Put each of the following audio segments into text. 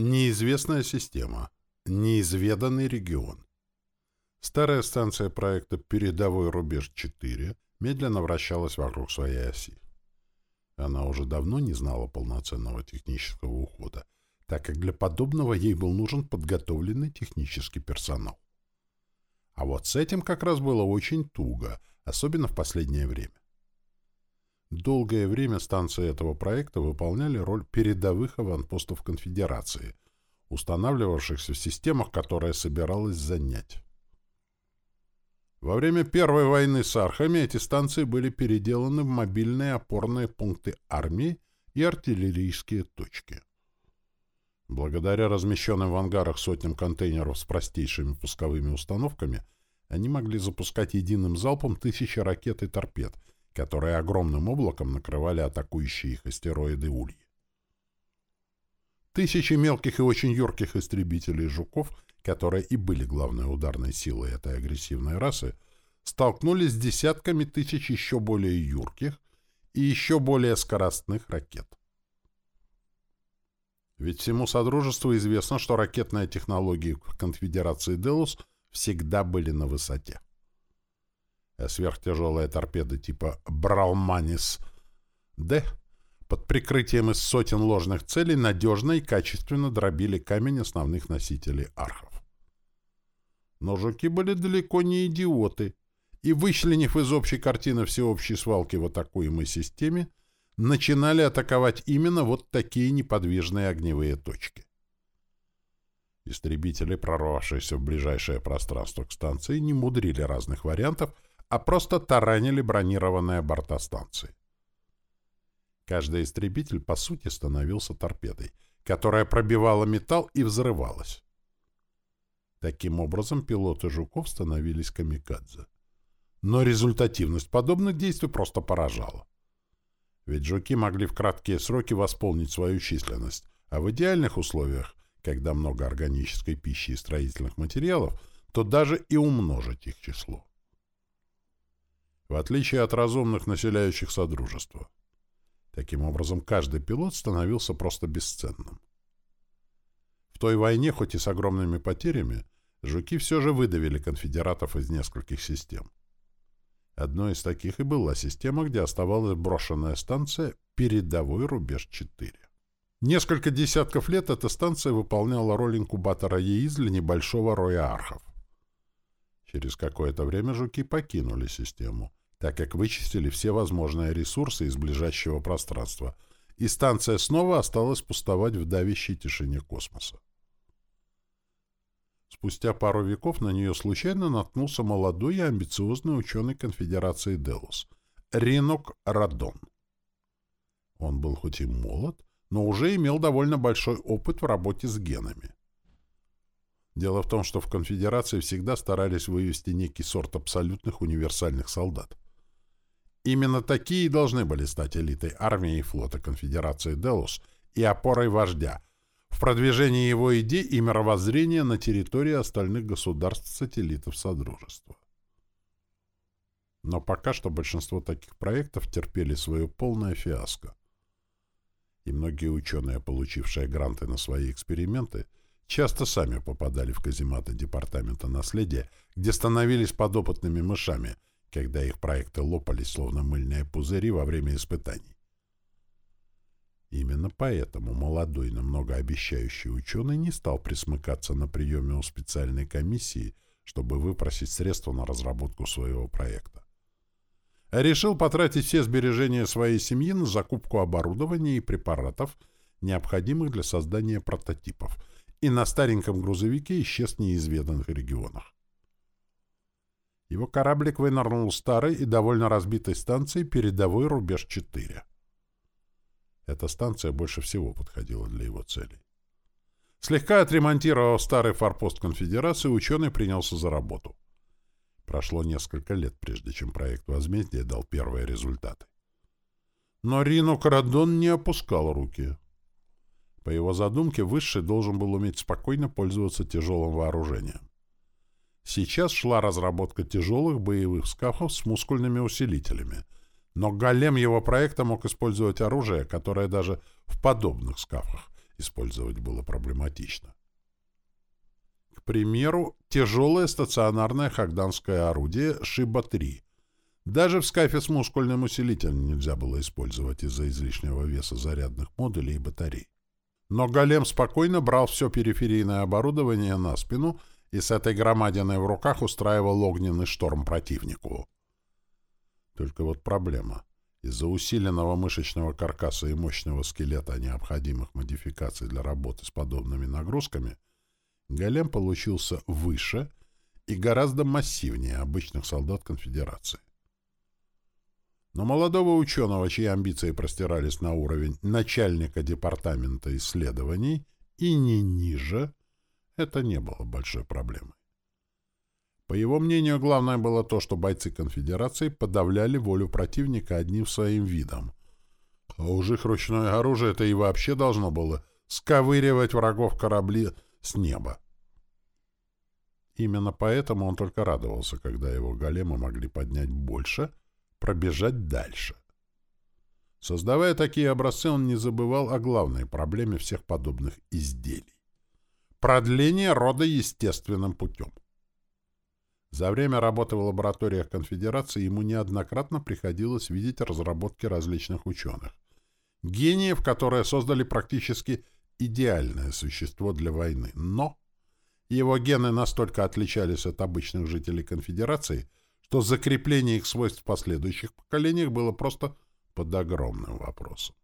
Неизвестная система. Неизведанный регион. Старая станция проекта «Передовой рубеж-4» медленно вращалась вокруг своей оси. Она уже давно не знала полноценного технического ухода, так как для подобного ей был нужен подготовленный технический персонал. А вот с этим как раз было очень туго, особенно в последнее время. Долгое время станции этого проекта выполняли роль передовых аванпостов конфедерации, устанавливавшихся в системах, которые собиралась занять. Во время Первой войны с архами эти станции были переделаны в мобильные опорные пункты армии и артиллерийские точки. Благодаря размещенным в ангарах сотням контейнеров с простейшими пусковыми установками, они могли запускать единым залпом тысячи ракет и торпед, которые огромным облаком накрывали атакующие их астероиды Ульи. Тысячи мелких и очень юрких истребителей «Жуков», которые и были главной ударной силой этой агрессивной расы, столкнулись с десятками тысяч еще более юрких и еще более скоростных ракет. Ведь всему Содружеству известно, что ракетные технологии конфедерации «Делус» всегда были на высоте. А сверхтяжелые торпеды типа «Брауманис-Д» под прикрытием из сотен ложных целей надежно и качественно дробили камень основных носителей архов. Но жуки были далеко не идиоты, и, вычленив из общей картины всеобщей свалки в атакуемой системе, начинали атаковать именно вот такие неподвижные огневые точки. Истребители, прорвавшиеся в ближайшее пространство к станции, не мудрили разных вариантов, а просто таранили бронированные борта станции. Каждый истребитель, по сути, становился торпедой, которая пробивала металл и взрывалась. Таким образом, пилоты «Жуков» становились камикадзе. Но результативность подобных действий просто поражала. Ведь «Жуки» могли в краткие сроки восполнить свою численность, а в идеальных условиях, когда много органической пищи и строительных материалов, то даже и умножить их число. В отличие от разумных, населяющих Содружество. Таким образом, каждый пилот становился просто бесценным. В той войне, хоть и с огромными потерями, жуки все же выдавили конфедератов из нескольких систем. Одной из таких и была система, где оставалась брошенная станция «Передовой рубеж-4». Несколько десятков лет эта станция выполняла роль инкубатора яиц для небольшого роя архов. Через какое-то время жуки покинули систему, так как вычистили все возможные ресурсы из ближайшего пространства, и станция снова осталась пустовать в давящей тишине космоса. Спустя пару веков на нее случайно наткнулся молодой и амбициозный ученый конфедерации Делос — Ринок Радон. Он был хоть и молод, но уже имел довольно большой опыт в работе с генами. Дело в том, что в конфедерации всегда старались вывести некий сорт абсолютных универсальных солдат. Именно такие должны были стать элитой армии и флота конфедерации Делос и опорой вождя — в продвижении его идей и мировоззрения на территории остальных государств-сателлитов Содружества. Но пока что большинство таких проектов терпели свое полное фиаско. И многие ученые, получившие гранты на свои эксперименты, часто сами попадали в казематы Департамента наследия, где становились подопытными мышами, когда их проекты лопались, словно мыльные пузыри во время испытаний. Именно поэтому молодой, но многообещающий ученый не стал присмыкаться на приеме у специальной комиссии, чтобы выпросить средства на разработку своего проекта. А решил потратить все сбережения своей семьи на закупку оборудования и препаратов, необходимых для создания прототипов, и на стареньком грузовике исчез в неизведанных регионах. Его кораблик вынырнул старой и довольно разбитой станции передовой рубеж-4. Эта станция больше всего подходила для его целей. Слегка отремонтировав старый форпост конфедерации, ученый принялся за работу. Прошло несколько лет, прежде чем проект возмездия дал первые результаты. Но Рино Карадон не опускал руки. По его задумке, Высший должен был уметь спокойно пользоваться тяжелым вооружением. Сейчас шла разработка тяжелых боевых скафов с мускульными усилителями — но голем его проекта мог использовать оружие, которое даже в подобных скафах использовать было проблематично. К примеру, тяжелое стационарное хагданское орудие «Шиба-3». Даже в скафе с мускульным усилителем нельзя было использовать из-за излишнего веса зарядных модулей и батарей. Но голем спокойно брал все периферийное оборудование на спину и с этой громадиной в руках устраивал огненный шторм противнику. Только вот проблема. Из-за усиленного мышечного каркаса и мощного скелета необходимых модификаций для работы с подобными нагрузками, голем получился выше и гораздо массивнее обычных солдат конфедерации. Но молодого ученого, чьи амбиции простирались на уровень начальника департамента исследований и не ниже, это не было большой проблемой. По его мнению, главное было то, что бойцы конфедерации подавляли волю противника одним своим видом. А уж их ручное оружие это и вообще должно было сковыривать врагов корабли с неба. Именно поэтому он только радовался, когда его големы могли поднять больше, пробежать дальше. Создавая такие образцы, он не забывал о главной проблеме всех подобных изделий — продление рода естественным путем. За время работы в лабораториях конфедерации ему неоднократно приходилось видеть разработки различных ученых. Гениев, которые создали практически идеальное существо для войны. Но его гены настолько отличались от обычных жителей конфедерации, что закрепление их свойств в последующих поколениях было просто под огромным вопросом.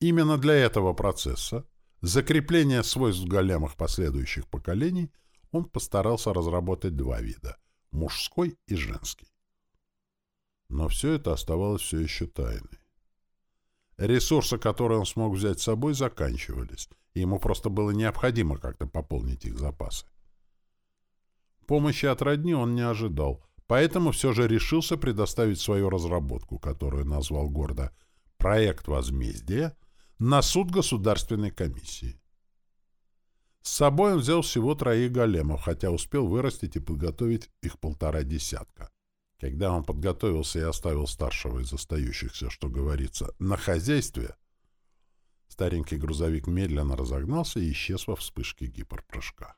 Именно для этого процесса, закрепления свойств големах последующих поколений, он постарался разработать два вида — мужской и женский. Но все это оставалось все еще тайной. Ресурсы, которые он смог взять с собой, заканчивались, и ему просто было необходимо как-то пополнить их запасы. Помощи от родни он не ожидал, поэтому все же решился предоставить свою разработку, которую назвал гордо «Проект возмездия», на суд Государственной комиссии. С собой он взял всего троих големов, хотя успел вырастить и подготовить их полтора десятка. Когда он подготовился и оставил старшего из остающихся, что говорится, на хозяйстве, старенький грузовик медленно разогнался и исчез во вспышке гиперпрыжка.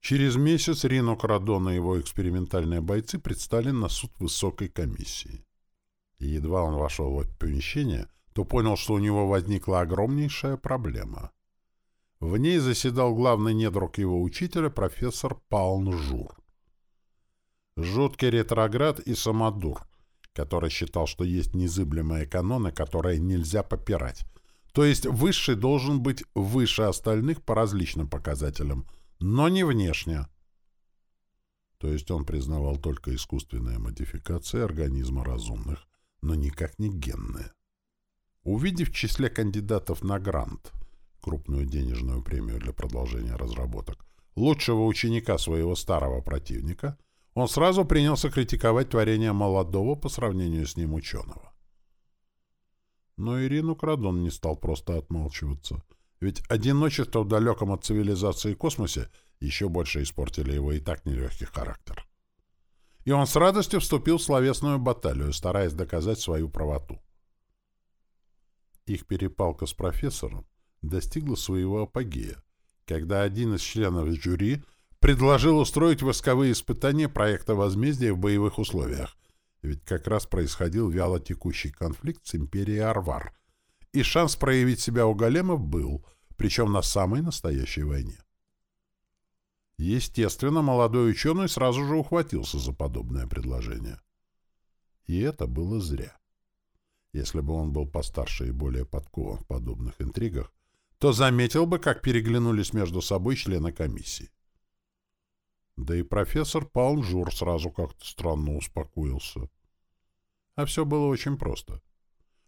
Через месяц Рино Крадон и его экспериментальные бойцы предстали на суд высокой комиссии. И едва он вошел в помещение, то понял, что у него возникла огромнейшая проблема — в ней заседал главный недруг его учителя, профессор Палнжур. Жуткий ретроград и самодур, который считал, что есть незыблемые каноны, которые нельзя попирать. То есть высший должен быть выше остальных по различным показателям, но не внешне. То есть он признавал только искусственные модификации организма разумных, но никак не генные. Увидев в числе кандидатов на грант – крупную денежную премию для продолжения разработок, лучшего ученика своего старого противника, он сразу принялся критиковать творение молодого по сравнению с ним ученого. Но Ирину Крадон не стал просто отмалчиваться, ведь одиночество в далеком от цивилизации космосе еще больше испортили его и так нелегкий характер. И он с радостью вступил в словесную баталию, стараясь доказать свою правоту. Их перепалка с профессором достигла своего апогея, когда один из членов жюри предложил устроить восковые испытания проекта возмездия в боевых условиях, ведь как раз происходил вяло текущий конфликт с империей Арвар, и шанс проявить себя у големов был, причем на самой настоящей войне. Естественно, молодой ученый сразу же ухватился за подобное предложение. И это было зря. Если бы он был постарше и более подкован в подобных интригах, то заметил бы, как переглянулись между собой члены комиссии. Да и профессор Палмжур сразу как-то странно успокоился. А все было очень просто.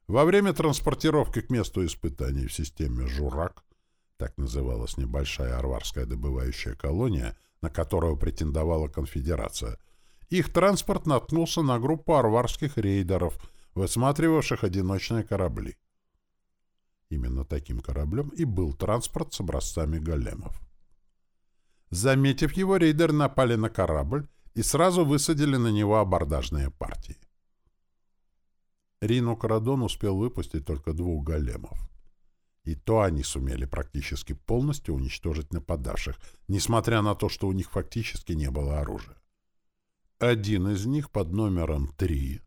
Во время транспортировки к месту испытаний в системе «Журак», так называлась небольшая арварская добывающая колония, на которую претендовала конфедерация, их транспорт наткнулся на группу арварских рейдеров, высматривавших одиночные корабли. Именно таким кораблем и был транспорт с образцами големов. Заметив его, рейдеры напали на корабль и сразу высадили на него абордажные партии. Рину Карадон успел выпустить только двух големов. И то они сумели практически полностью уничтожить нападавших, несмотря на то, что у них фактически не было оружия. Один из них под номером 3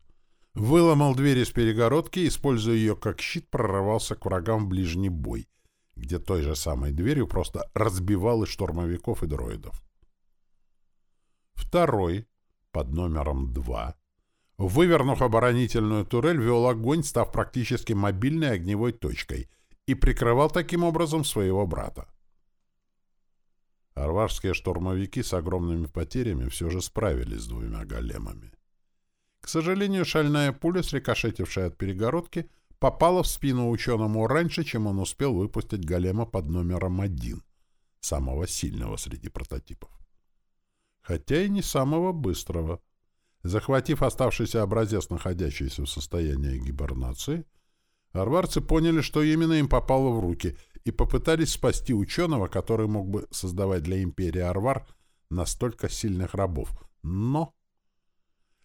выломал дверь из перегородки используя ее как щит, прорвался к врагам в ближний бой, где той же самой дверью просто разбивал и штурмовиков, и дроидов. Второй, под номером 2, вывернув оборонительную турель, вел огонь, став практически мобильной огневой точкой — и прикрывал таким образом своего брата. Арварские штурмовики с огромными потерями все же справились с двумя големами. К сожалению, шальная пуля, срикошетившая от перегородки, попала в спину ученому раньше, чем он успел выпустить голема под номером один, самого сильного среди прототипов. Хотя и не самого быстрого. Захватив оставшийся образец, находящийся в состоянии гибернации, Арварцы поняли, что именно им попало в руки, и попытались спасти ученого, который мог бы создавать для империи Арвар настолько сильных рабов. Но...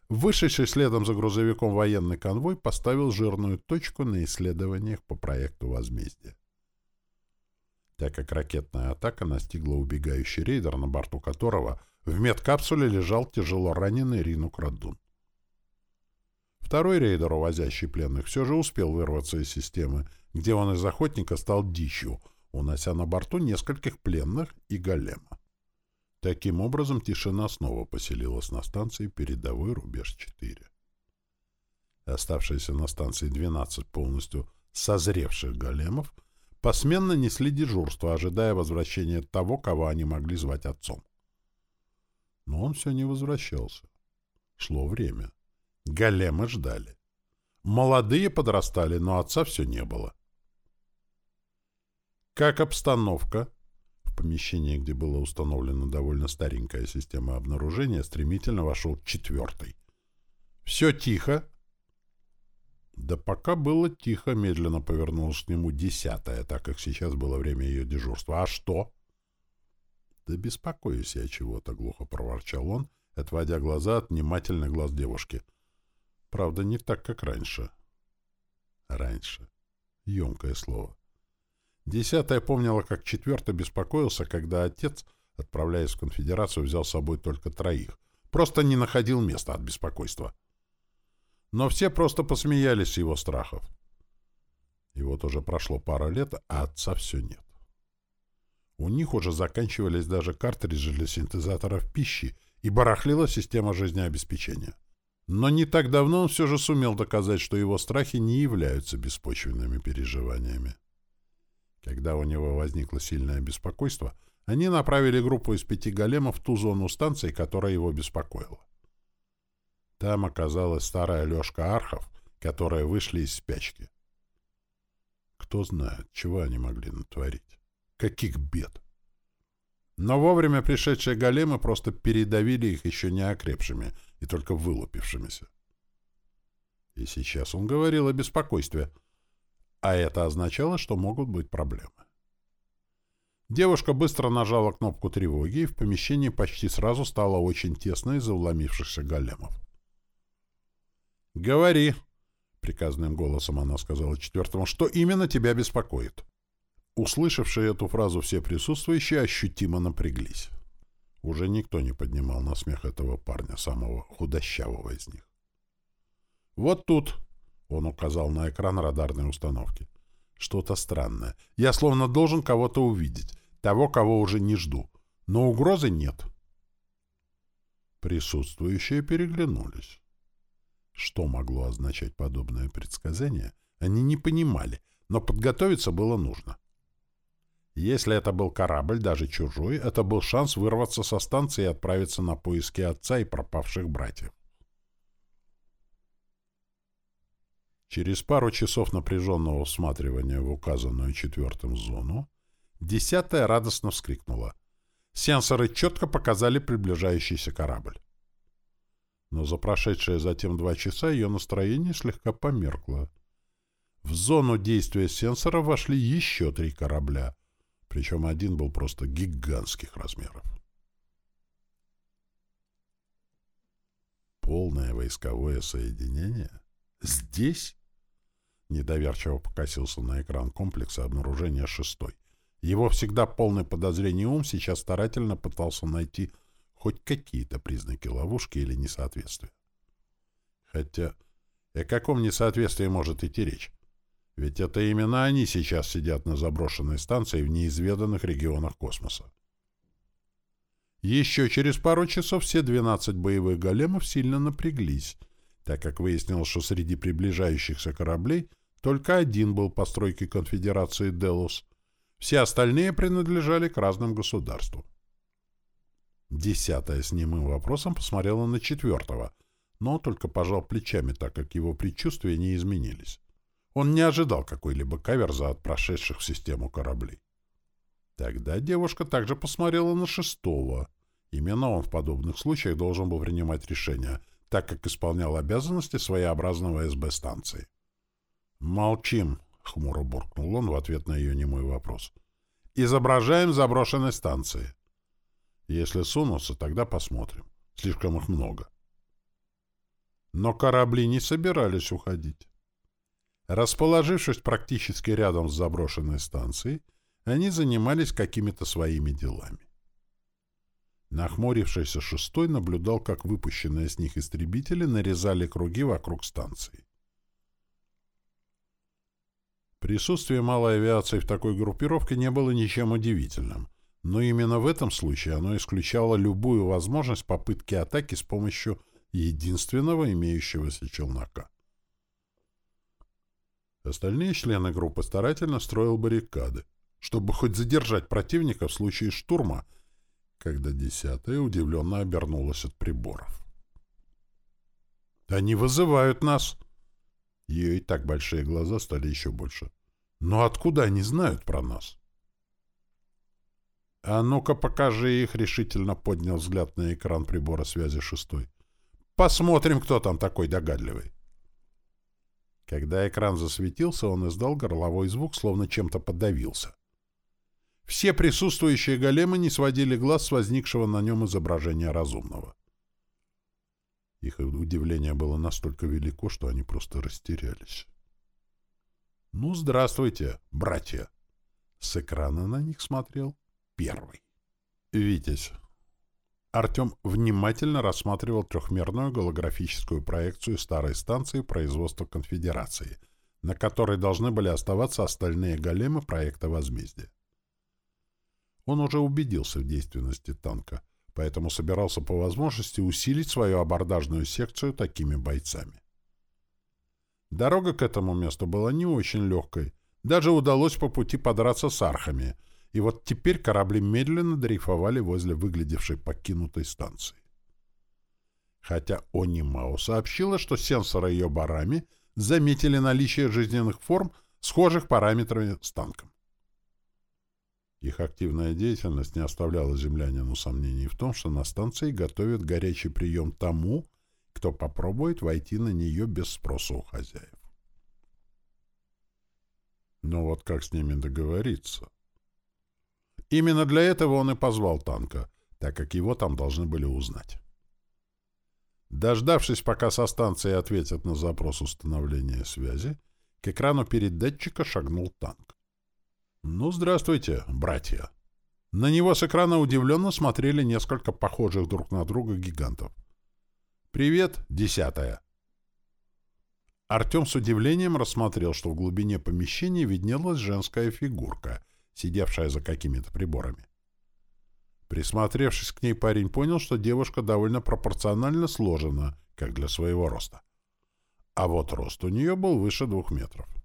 Вышедший следом за грузовиком военный конвой поставил жирную точку на исследованиях по проекту возмездия. Так как ракетная атака настигла убегающий рейдер, на борту которого в медкапсуле лежал тяжело раненый Ринук Радун. Второй рейдер, увозящий пленных, все же успел вырваться из системы, где он из охотника стал дичью, унося на борту нескольких пленных и голема. Таким образом, тишина снова поселилась на станции передовой рубеж-4. Оставшиеся на станции 12 полностью созревших големов посменно несли дежурство, ожидая возвращения того, кого они могли звать отцом. Но он все не возвращался. Шло время. Големы ждали. Молодые подрастали, но отца все не было. Как обстановка? Помещении, где была установлена довольно старенькая система обнаружения, стремительно вошел четвертый. Все тихо. Да пока было тихо, медленно повернулась к нему десятая, так как сейчас было время ее дежурства. А что? Да беспокоюсь я чего-то, глухо проворчал он, отводя глаза от внимательных глаз девушки — Правда, не так, как раньше. Раньше. Емкое слово. Десятая помнила, как четвертый беспокоился, когда отец, отправляясь в конфедерацию, взял с собой только троих. Просто не находил места от беспокойства. Но все просто посмеялись его страхов. И вот уже прошло пара лет, а отца все нет. У них уже заканчивались даже картриджи для синтезаторов пищи и барахлила система жизнеобеспечения. Но не так давно он все же сумел доказать, что его страхи не являются беспочвенными переживаниями. Когда у него возникло сильное беспокойство, они направили группу из пяти големов в ту зону станции, которая его беспокоила. Там оказалась старая Лёшка Архов, которые вышли из спячки. Кто знает, чего они могли натворить. Каких бед! Но вовремя пришедшие големы просто передавили их еще не окрепшими и только вылупившимися. И сейчас он говорил о беспокойстве, а это означало, что могут быть проблемы. Девушка быстро нажала кнопку тревоги, и в помещении почти сразу стало очень тесно из-за вломившихся големов. «Говори!» — приказным голосом она сказала четвертому, — «что именно тебя беспокоит?» Услышавшие эту фразу все присутствующие ощутимо напряглись. Уже никто не поднимал на смех этого парня, самого худощавого из них. «Вот тут!» — он указал на экран радарной установки. «Что-то странное. Я словно должен кого-то увидеть. Того, кого уже не жду. Но угрозы нет». Присутствующие переглянулись. Что могло означать подобное предсказание, они не понимали, но подготовиться было нужно. Если это был корабль, даже чужой, это был шанс вырваться со станции и отправиться на поиски отца и пропавших братьев. Через пару часов напряженного всматривания в указанную четвертым зону, десятая радостно вскрикнула. Сенсоры четко показали приближающийся корабль. Но за прошедшие затем два часа ее настроение слегка померкло. В зону действия сенсора вошли еще три корабля — причем один был просто гигантских размеров. Полное войсковое соединение? Здесь? Недоверчиво покосился на экран комплекса обнаружения шестой. Его всегда полный подозрений ум сейчас старательно пытался найти хоть какие-то признаки ловушки или несоответствия. Хотя о каком несоответствии может идти речь? Ведь это именно они сейчас сидят на заброшенной станции в неизведанных регионах космоса. Еще через пару часов все 12 боевых големов сильно напряглись, так как выяснилось, что среди приближающихся кораблей только один был постройки конфедерации Делос, все остальные принадлежали к разным государствам. Десятая с немым вопросом посмотрела на четвертого, но только пожал плечами, так как его предчувствия не изменились. Он не ожидал какой-либо каверза от прошедших в систему кораблей. Тогда девушка также посмотрела на шестого. Именно он в подобных случаях должен был принимать решения, так как исполнял обязанности своеобразного СБ-станции. «Молчим», — хмуро буркнул он в ответ на ее немой вопрос. «Изображаем заброшенной станции. Если сунутся, тогда посмотрим. Слишком их много». Но корабли не собирались уходить. Расположившись практически рядом с заброшенной станцией, они занимались какими-то своими делами. Нахмурившийся шестой наблюдал, как выпущенные с них истребители нарезали круги вокруг станции. Присутствие малой авиации в такой группировке не было ничем удивительным, но именно в этом случае оно исключало любую возможность попытки атаки с помощью единственного имеющегося челнока. Остальные члены группы старательно строил баррикады, чтобы хоть задержать противника в случае штурма, когда десятая удивленно обернулась от приборов. «Они вызывают нас!» Ее и так большие глаза стали еще больше. «Но откуда они знают про нас?» «А ну-ка покажи их!» — решительно поднял взгляд на экран прибора связи шестой. «Посмотрим, кто там такой догадливый!» Когда экран засветился, он издал горловой звук, словно чем-то подавился. Все присутствующие големы не сводили глаз с возникшего на нем изображения разумного. Их удивление было настолько велико, что они просто растерялись. «Ну, здравствуйте, братья!» С экрана на них смотрел первый. «Витязь, Артем внимательно рассматривал трехмерную голографическую проекцию старой станции производства конфедерации, на которой должны были оставаться остальные големы проекта возмездия. Он уже убедился в действенности танка, поэтому собирался по возможности усилить свою абордажную секцию такими бойцами. Дорога к этому месту была не очень легкой, даже удалось по пути подраться с архами — и вот теперь корабли медленно дрейфовали возле выглядевшей покинутой станции. Хотя Онимао сообщила, что сенсоры ее барами заметили наличие жизненных форм, схожих параметрами с танком. Их активная деятельность не оставляла землянину сомнений в том, что на станции готовят горячий прием тому, кто попробует войти на нее без спроса у хозяев. Но вот как с ними договориться? Именно для этого он и позвал танка, так как его там должны были узнать. Дождавшись, пока со станции ответят на запрос установления связи, к экрану передатчика шагнул танк. «Ну, здравствуйте, братья!» На него с экрана удивленно смотрели несколько похожих друг на друга гигантов. «Привет, десятая!» Артем с удивлением рассмотрел, что в глубине помещения виднелась женская фигурка, сидевшая за какими-то приборами. Присмотревшись к ней, парень понял, что девушка довольно пропорционально сложена, как для своего роста. А вот рост у нее был выше двух метров.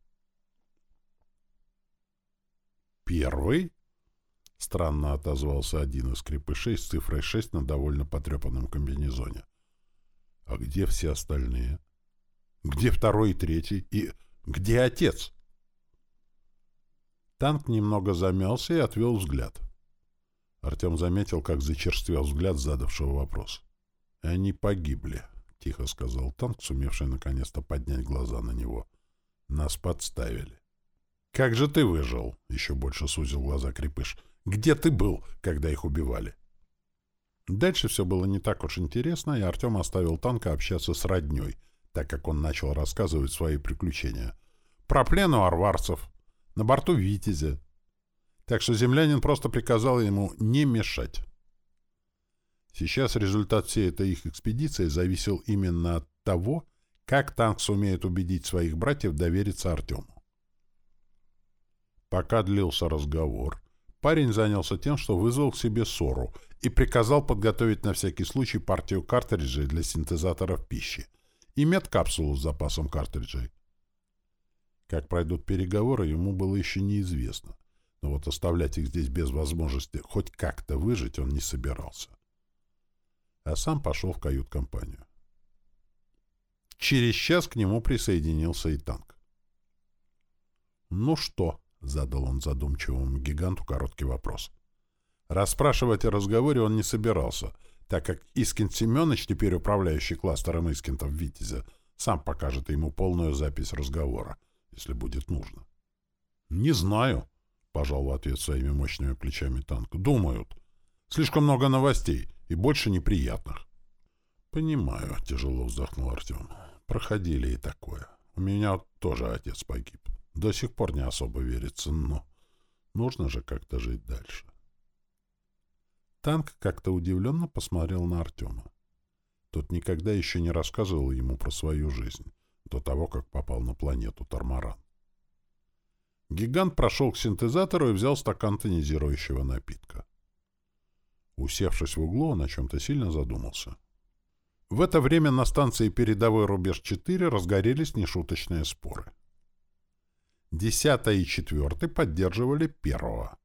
«Первый?» — странно отозвался один из крепышей с цифрой 6 на довольно потрепанном комбинезоне. «А где все остальные? Где второй и третий? И где отец?» Танк немного замялся и отвел взгляд. Артем заметил, как зачерствел взгляд задавшего вопрос. «Они погибли», — тихо сказал танк, сумевший наконец-то поднять глаза на него. «Нас подставили». «Как же ты выжил?» — еще больше сузил глаза крепыш. «Где ты был, когда их убивали?» Дальше все было не так уж интересно, и Артем оставил танка общаться с родней, так как он начал рассказывать свои приключения — про плен у арварцев, на борту «Витязя». Так что землянин просто приказал ему не мешать. Сейчас результат всей этой их экспедиции зависел именно от того, как танк сумеет убедить своих братьев довериться Артему. Пока длился разговор, парень занялся тем, что вызвал к себе ссору и приказал подготовить на всякий случай партию картриджей для синтезаторов пищи и медкапсулу с запасом картриджей. Как пройдут переговоры, ему было еще неизвестно, но вот оставлять их здесь без возможности хоть как-то выжить он не собирался. А сам пошел в кают-компанию. Через час к нему присоединился и танк. «Ну что?» — задал он задумчивому гиганту короткий вопрос. Расспрашивать о разговоре он не собирался, так как Искин Семенович, теперь управляющий кластером Искинтов Витязя, сам покажет ему полную запись разговора, если будет нужно. «Не знаю», — пожал в ответ своими мощными плечами танк. «Думают. Слишком много новостей и больше неприятных». «Понимаю», — тяжело вздохнул Артем. «Проходили и такое. У меня тоже отец погиб. До сих пор не особо верится, но нужно же как-то жить дальше». Танк как-то удивленно посмотрел на Артема. Тот никогда еще не рассказывал ему про свою жизнь, до того, как попал на планету Тормаран. Гигант прошел к синтезатору и взял стакан тонизирующего напитка. Усевшись в углу, он о чем-то сильно задумался. В это время на станции «Передовой рубеж-4» разгорелись нешуточные споры. Десятая и четвертый поддерживали первого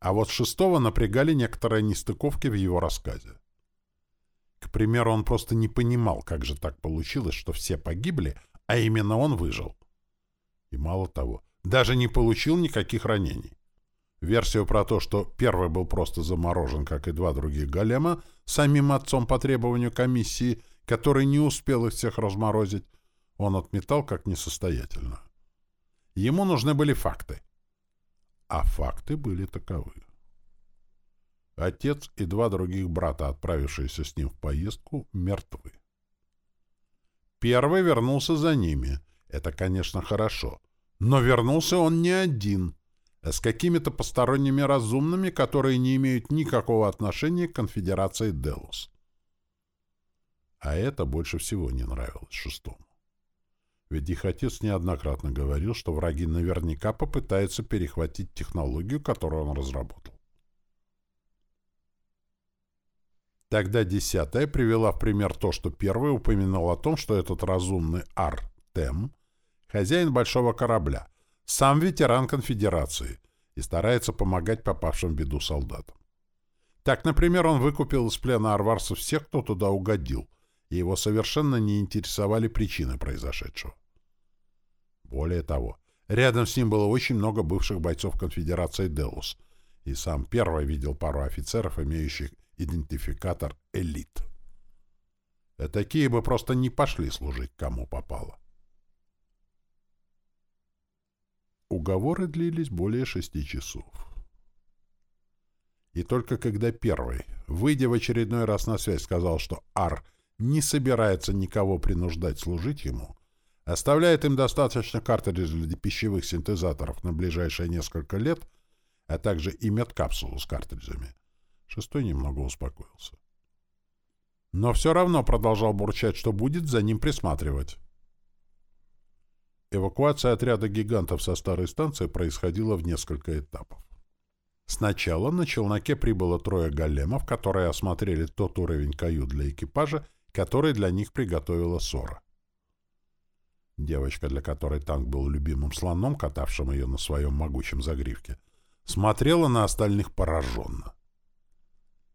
а вот шестого напрягали некоторые нестыковки в его рассказе. К примеру, он просто не понимал, как же так получилось, что все погибли, а именно он выжил. И мало того, даже не получил никаких ранений. Версию про то, что первый был просто заморожен, как и два других голема, самим отцом по требованию комиссии, который не успел их всех разморозить, он отметал как несостоятельно. Ему нужны были факты. А факты были таковы. Отец и два других брата, отправившиеся с ним в поездку, мертвы. Первый вернулся за ними. Это, конечно, хорошо. Но вернулся он не один, а с какими-то посторонними разумными, которые не имеют никакого отношения к конфедерации Делос. А это больше всего не нравилось шестому. Ведь их отец неоднократно говорил, что враги наверняка попытаются перехватить технологию, которую он разработал. Тогда десятая привела в пример то, что первый упомянул о том, что этот разумный Артем — хозяин большого корабля, сам ветеран конфедерации и старается помогать попавшим в беду солдатам. Так, например, он выкупил из плена арварцев всех, кто туда угодил, его совершенно не интересовали причины произошедшего. Более того, рядом с ним было очень много бывших бойцов конфедерации Делус, и сам первый видел пару офицеров, имеющих идентификатор «Элит». А такие бы просто не пошли служить кому попало. Уговоры длились более шести часов. И только когда первый, выйдя в очередной раз на связь, сказал, что Ар не собирается никого принуждать служить ему, оставляет им достаточно картриджей для пищевых синтезаторов на ближайшие несколько лет, а также и медкапсулу с картриджами, шестой немного успокоился. Но все равно продолжал бурчать, что будет за ним присматривать. Эвакуация отряда гигантов со старой станции происходила в несколько этапов. Сначала на челноке прибыло трое големов, которые осмотрели тот уровень кают для экипажа, который для них приготовила Сора. Девочка, для которой танк был любимым слоном, катавшим ее на своем могучем загривке, смотрела на остальных пораженно.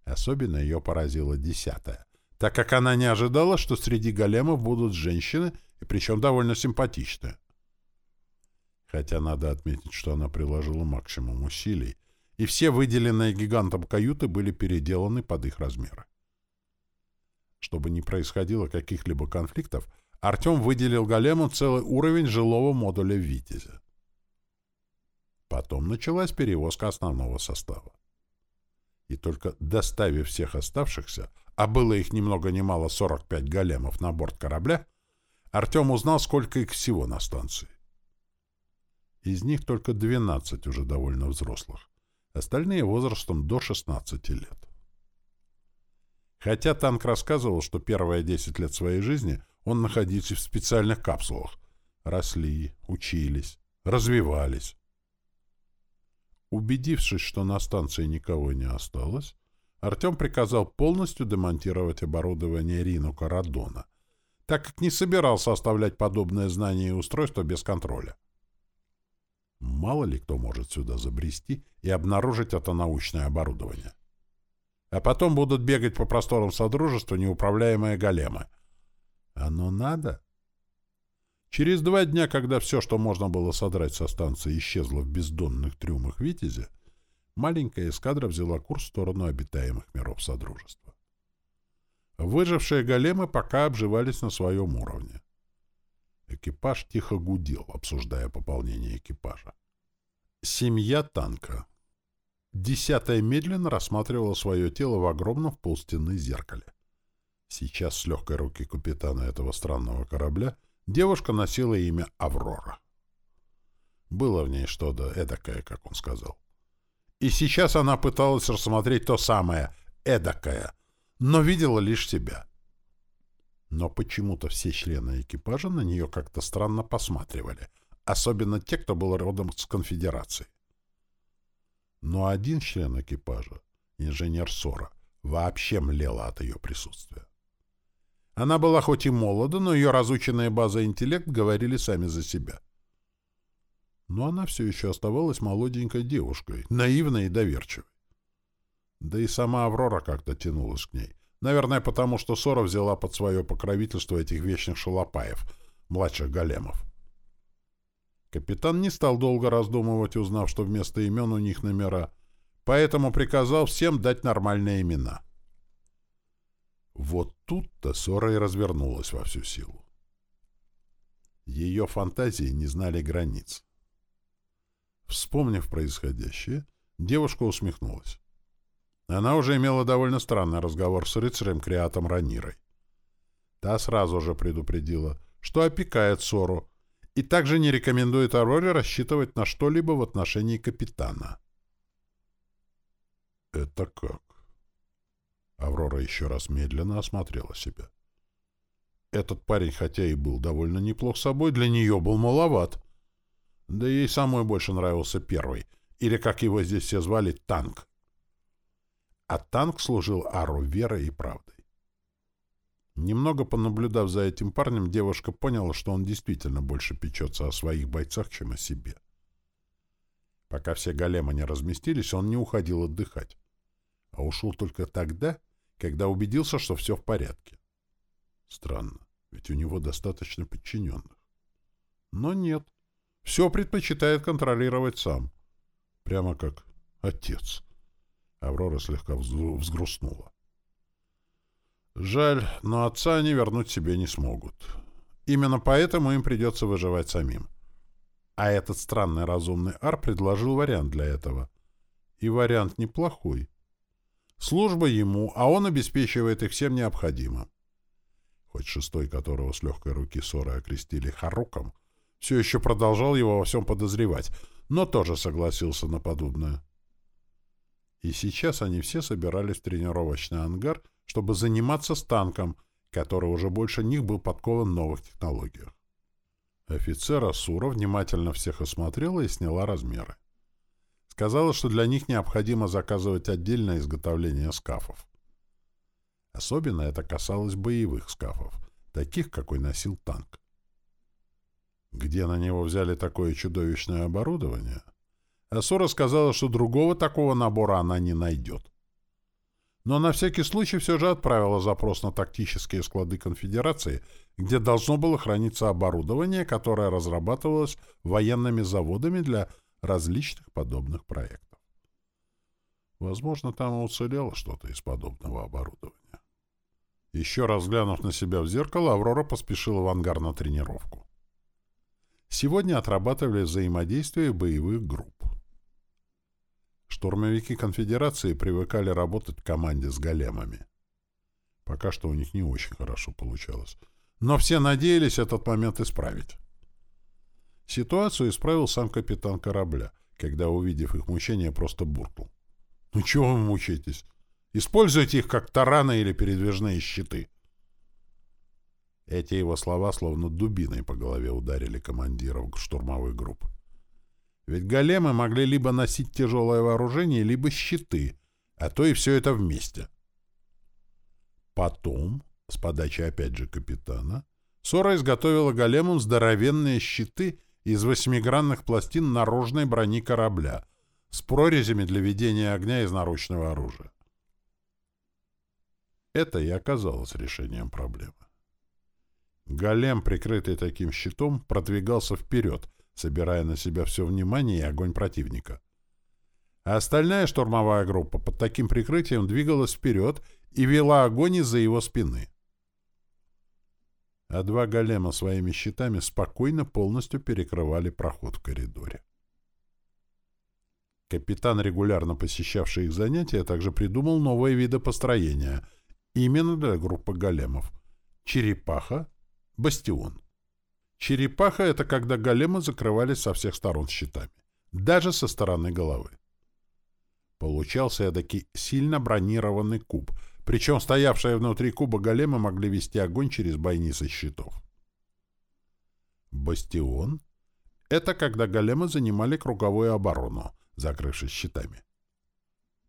Особенно ее поразила десятая, так как она не ожидала, что среди големов будут женщины, и причем довольно симпатичные. Хотя надо отметить, что она приложила максимум усилий, и все выделенные гигантом каюты были переделаны под их размеры. Чтобы не происходило каких-либо конфликтов, Артем выделил голему целый уровень жилого модуля «Витязя». Потом началась перевозка основного состава. И только доставив всех оставшихся, а было их ни много ни мало 45 големов на борт корабля, Артем узнал, сколько их всего на станции. Из них только 12 уже довольно взрослых, остальные возрастом до 16 лет. Хотя Танк рассказывал, что первые 10 лет своей жизни он находился в специальных капсулах. Росли, учились, развивались. Убедившись, что на станции никого не осталось, Артем приказал полностью демонтировать оборудование Ринука Радона, так как не собирался оставлять подобное знание и устройство без контроля. Мало ли кто может сюда забрести и обнаружить это научное оборудование. А потом будут бегать по просторам Содружества неуправляемые големы. Оно надо? Через два дня, когда все, что можно было содрать со станции, исчезло в бездонных трюмах «Витязя», маленькая эскадра взяла курс в сторону обитаемых миров Содружества. Выжившие големы пока обживались на своем уровне. Экипаж тихо гудел, обсуждая пополнение экипажа. Семья танка. Десятая медленно рассматривала свое тело в огромном полстены зеркале. Сейчас с легкой руки капитана этого странного корабля девушка носила имя Аврора. Было в ней что-то эдакое, как он сказал. И сейчас она пыталась рассмотреть то самое эдакое, но видела лишь себя. Но почему-то все члены экипажа на нее как-то странно посматривали, особенно те, кто был родом с конфедерации. Но один член экипажа, инженер Сора, вообще млела от ее присутствия. Она была хоть и молода, но ее разученная база интеллект говорили сами за себя. Но она все еще оставалась молоденькой девушкой, наивной и доверчивой. Да и сама Аврора как-то тянулась к ней. Наверное, потому что Сора взяла под свое покровительство этих вечных шалопаев, младших големов. Капитан не стал долго раздумывать, узнав, что вместо имен у них номера, поэтому приказал всем дать нормальные имена. Вот тут-то Сора и развернулась во всю силу. Ее фантазии не знали границ. Вспомнив происходящее, девушка усмехнулась. Она уже имела довольно странный разговор с рыцарем Криатом Ранирой. Та сразу же предупредила, что опекает Сору, и также не рекомендует Авроре рассчитывать на что-либо в отношении капитана. «Это как?» Аврора еще раз медленно осмотрела себя. Этот парень, хотя и был довольно неплох собой, для нее был маловат. Да ей самой больше нравился первый, или, как его здесь все звали, танк а танк служил Ару верой и правдой. Немного понаблюдав за этим парнем, девушка поняла, что он действительно больше печется о своих бойцах, чем о себе. Пока все големы не разместились, он не уходил отдыхать, а ушел только тогда, когда убедился, что все в порядке. Странно, ведь у него достаточно подчиненных. Но нет, все предпочитает контролировать сам, прямо как отец. Аврора слегка взгрустнула. Жаль, но отца они вернуть себе не смогут. Именно поэтому им придется выживать самим. А этот странный разумный Ар предложил вариант для этого. И вариант неплохой. Служба ему, а он обеспечивает их всем необходимым. Хоть шестой, которого с легкой руки ссоры окрестили Харуком, все еще продолжал его во всем подозревать, но тоже согласился на подобное. И сейчас они все собирались в тренировочный ангар, чтобы заниматься с танком, который уже больше них был подкован в новых технологиях. Офицер Асура внимательно всех осмотрела и сняла размеры. Сказала, что для них необходимо заказывать отдельное изготовление скафов. Особенно это касалось боевых скафов, таких, какой носил танк. Где на него взяли такое чудовищное оборудование, Асура сказала, что другого такого набора она не найдет. Но на всякий случай все же отправила запрос на тактические склады конфедерации, где должно было храниться оборудование, которое разрабатывалось военными заводами для различных подобных проектов. Возможно, там уцелело что-то из подобного оборудования. Еще раз глянув на себя в зеркало, Аврора поспешила в ангар на тренировку. Сегодня отрабатывали взаимодействие боевых групп. Штурмовики конфедерации привыкали работать в команде с големами. Пока что у них не очень хорошо получалось. Но все надеялись этот момент исправить. Ситуацию исправил сам капитан корабля, когда, увидев их мучения, просто буркнул. «Ну чего вы мучаетесь? Используйте их как тараны или передвижные щиты». Эти его слова словно дубиной по голове ударили командиров штурмовой группы. Ведь големы могли либо носить тяжелое вооружение, либо щиты, а то и все это вместе. Потом, с подачи опять же капитана, Сора изготовила големам здоровенные щиты из восьмигранных пластин наружной брони корабля с прорезями для ведения огня из наручного оружия. Это и оказалось решением проблемы. Голем, прикрытый таким щитом, продвигался вперед, собирая на себя все внимание и огонь противника. А остальная штурмовая группа под таким прикрытием двигалась вперед и вела огонь из-за его спины. А два голема своими щитами спокойно полностью перекрывали проход в коридоре. Капитан, регулярно посещавший их занятия, также придумал новые виды построения именно для группы големов. Черепаха, бастион. Черепаха — это когда големы закрывались со всех сторон щитами, даже со стороны головы. Получался эдакий сильно бронированный куб, причем стоявшие внутри куба големы могли вести огонь через бойницы щитов. Бастион — это когда големы занимали круговую оборону, закрывшись щитами.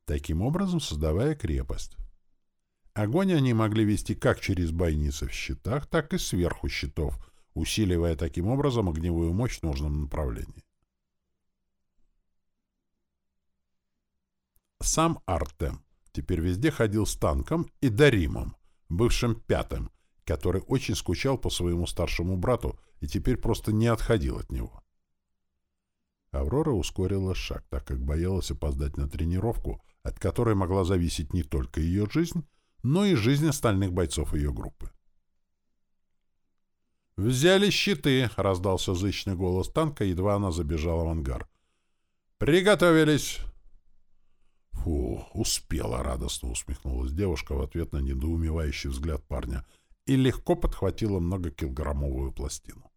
Таким образом создавая крепость. Огонь они могли вести как через бойницы в щитах, так и сверху щитов — усиливая таким образом огневую мощь в нужном направлении. Сам Артем теперь везде ходил с танком и Даримом, бывшим пятым, который очень скучал по своему старшему брату и теперь просто не отходил от него. Аврора ускорила шаг, так как боялась опоздать на тренировку, от которой могла зависеть не только ее жизнь, но и жизнь остальных бойцов ее группы. «Взяли щиты!» — раздался зычный голос танка, едва она забежала в ангар. «Приготовились!» «Фу, успела!» — радостно усмехнулась девушка в ответ на недоумевающий взгляд парня и легко подхватила многокилограммовую пластину.